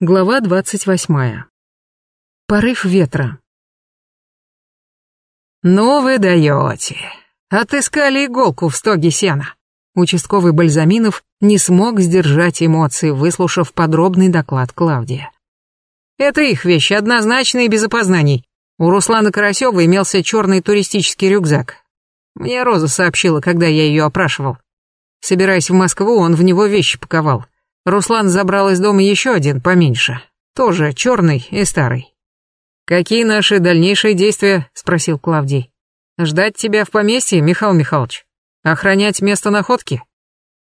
Глава двадцать восьмая. Порыв ветра. «Ну вы даете. Отыскали иголку в стоге сена». Участковый Бальзаминов не смог сдержать эмоции, выслушав подробный доклад Клавдия. «Это их вещи, однозначно и без опознаний. У Руслана Карасева имелся черный туристический рюкзак. Мне Роза сообщила, когда я ее опрашивал. Собираясь в Москву, он в него вещи паковал. Руслан забрал из дома еще один, поменьше. Тоже черный и старый. «Какие наши дальнейшие действия?» — спросил Клавдий. «Ждать тебя в поместье, Михаил Михайлович? Охранять место находки?»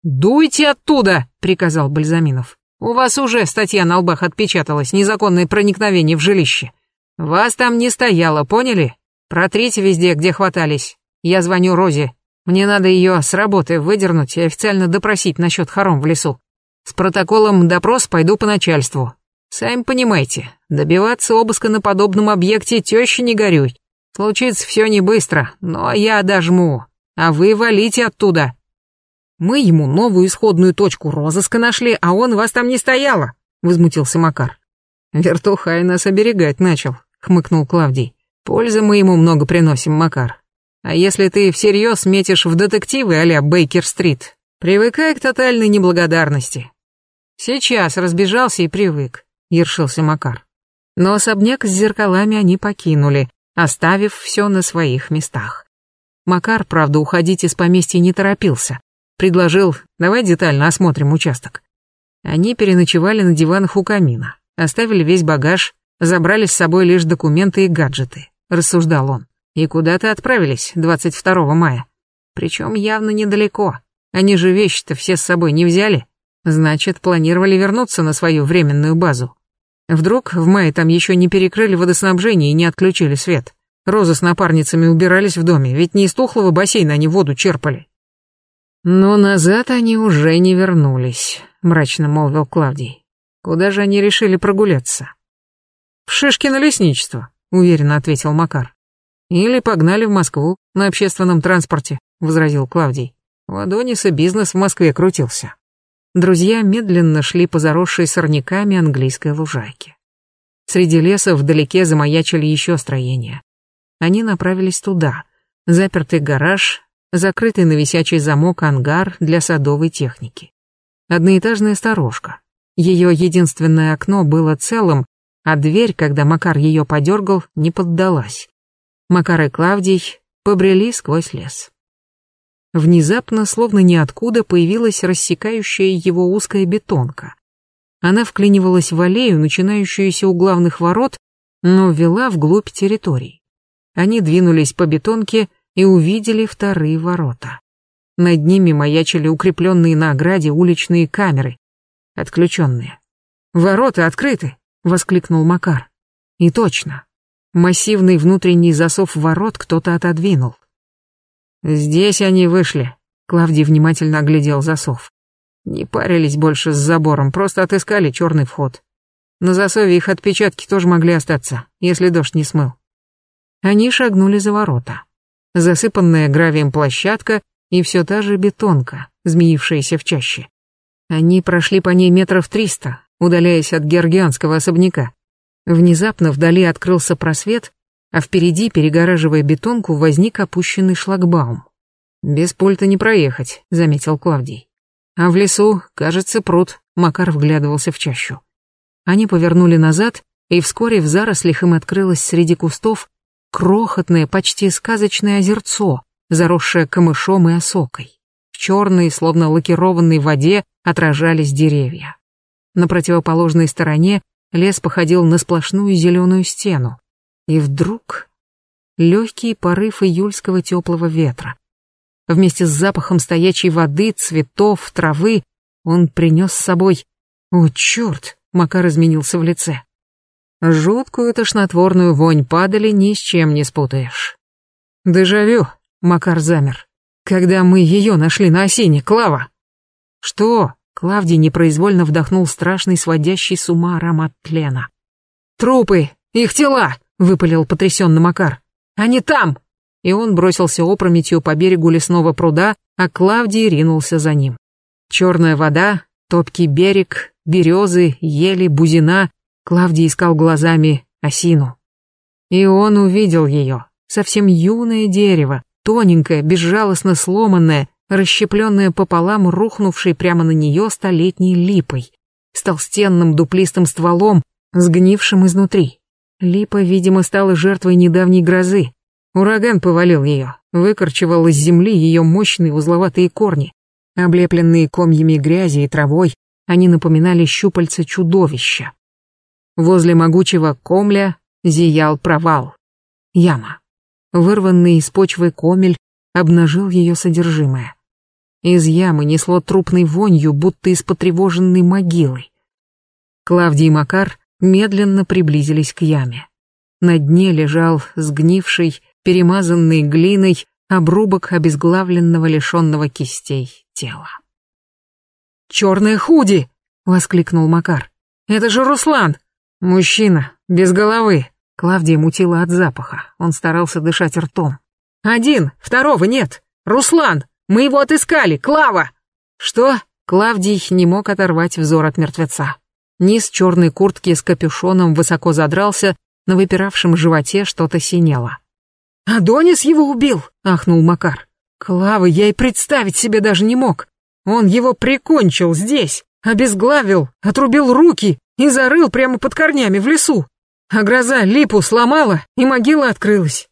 «Дуйте оттуда!» — приказал Бальзаминов. «У вас уже статья на лбах отпечаталась, незаконное проникновение в жилище. Вас там не стояло, поняли? Протрите везде, где хватались. Я звоню Розе. Мне надо ее с работы выдернуть и официально допросить насчет хором в лесу. С протоколом допрос пойду по начальству. Сами понимаете, добиваться обыска на подобном объекте теща не горюй. Случится все не быстро, но я дожму. А вы валите оттуда. Мы ему новую исходную точку розыска нашли, а он вас там не стояло, возмутился Макар. Вертухай нас оберегать начал, хмыкнул Клавдий. Пользы мы ему много приносим, Макар. А если ты всерьез метишь в детективы а-ля Бейкер-стрит, привыкай к тотальной неблагодарности. Сейчас разбежался и привык, ершился Макар. Но особняк с зеркалами они покинули, оставив все на своих местах. Макар, правда, уходить из поместья не торопился. Предложил, давай детально осмотрим участок. Они переночевали на диванах у камина, оставили весь багаж, забрали с собой лишь документы и гаджеты, рассуждал он. И куда-то отправились 22 мая. Причем явно недалеко. Они же вещи-то все с собой не взяли. Значит, планировали вернуться на свою временную базу. Вдруг в мае там еще не перекрыли водоснабжение и не отключили свет. Роза с напарницами убирались в доме, ведь не из тухлого бассейна они воду черпали. Но назад они уже не вернулись, мрачно молвил Клавдий. Куда же они решили прогуляться? В Шишкино лесничество, уверенно ответил Макар. Или погнали в Москву на общественном транспорте, возразил Клавдий. У Адониса бизнес в Москве крутился. Друзья медленно шли по заросшей сорняками английской лужайке. Среди леса вдалеке замаячили еще строения. Они направились туда. Запертый гараж, закрытый на висячий замок ангар для садовой техники. Одноэтажная сторожка. Ее единственное окно было целым, а дверь, когда Макар ее подергал, не поддалась. Макар и Клавдий побрели сквозь лес. Внезапно, словно ниоткуда, появилась рассекающая его узкая бетонка. Она вклинивалась в аллею, начинающуюся у главных ворот, но вела вглубь территории. Они двинулись по бетонке и увидели вторые ворота. Над ними маячили укрепленные на ограде уличные камеры, отключенные. «Ворота открыты!» — воскликнул Макар. И точно. Массивный внутренний засов ворот кто-то отодвинул. Здесь они вышли. Клавдий внимательно оглядел засов. Не парились больше с забором, просто отыскали черный вход. На засове их отпечатки тоже могли остаться, если дождь не смыл. Они шагнули за ворота. Засыпанная гравием площадка и все та же бетонка, змеившаяся в чаще. Они прошли по ней метров триста, удаляясь от георгианского особняка. Внезапно вдали открылся просвет, а впереди, перегораживая бетонку, возник опущенный шлагбаум. «Без пульта не проехать», — заметил Клавдий. «А в лесу, кажется, пруд», — Макар вглядывался в чащу. Они повернули назад, и вскоре в зарослях им открылось среди кустов крохотное, почти сказочное озерцо, заросшее камышом и осокой. В черной, словно лакированной воде отражались деревья. На противоположной стороне лес походил на сплошную зеленую стену, и вдруг легкий порыв июльского теплого ветра. Вместе с запахом стоячей воды, цветов, травы он принес с собой... О, черт! Макар изменился в лице. Жуткую тошнотворную вонь падали ни с чем не спутаешь. Дежавю, Макар замер. Когда мы ее нашли на осине, Клава. Что? Клавдий непроизвольно вдохнул страшный сводящий с ума аромат тлена. Трупы! Их тела! Выпалил потрясенно Макар. «Они там!» И он бросился опрометью по берегу лесного пруда, а Клавдий ринулся за ним. Черная вода, Топкий берег, березы, ели, бузина. Клавдий искал глазами осину. И он увидел ее, совсем юное дерево, тоненькое, безжалостно сломанное, расщепленное пополам, рухнувшей прямо на нее столетней липой, с толстенным дуплистым стволом, сгнившим изнутри. Липа, видимо, стала жертвой недавней грозы. Ураган повалил ее, выкорчевал из земли ее мощные узловатые корни. Облепленные комьями грязи и травой, они напоминали щупальца чудовища. Возле могучего комля зиял провал. Яма. Вырванный из почвы комель обнажил ее содержимое. Из ямы несло трупной вонью, будто из потревоженной могилы. Клавдий Макар медленно приблизились к яме. На дне лежал сгнивший, перемазанный глиной, обрубок обезглавленного, лишенного кистей тела. «Черное худи!» — воскликнул Макар. «Это же Руслан! Мужчина, без головы!» Клавдия мутила от запаха, он старался дышать ртом. «Один, второго нет! Руслан! Мы его отыскали! Клава!» «Что?» Клавдий не мог оторвать взор от мертвеца. Низ черной куртки с капюшоном высоко задрался, на выпиравшем животе что-то синело. «Адонис его убил!» — ахнул Макар. «Клавы я и представить себе даже не мог. Он его прикончил здесь, обезглавил, отрубил руки и зарыл прямо под корнями в лесу. А гроза липу сломала, и могила открылась.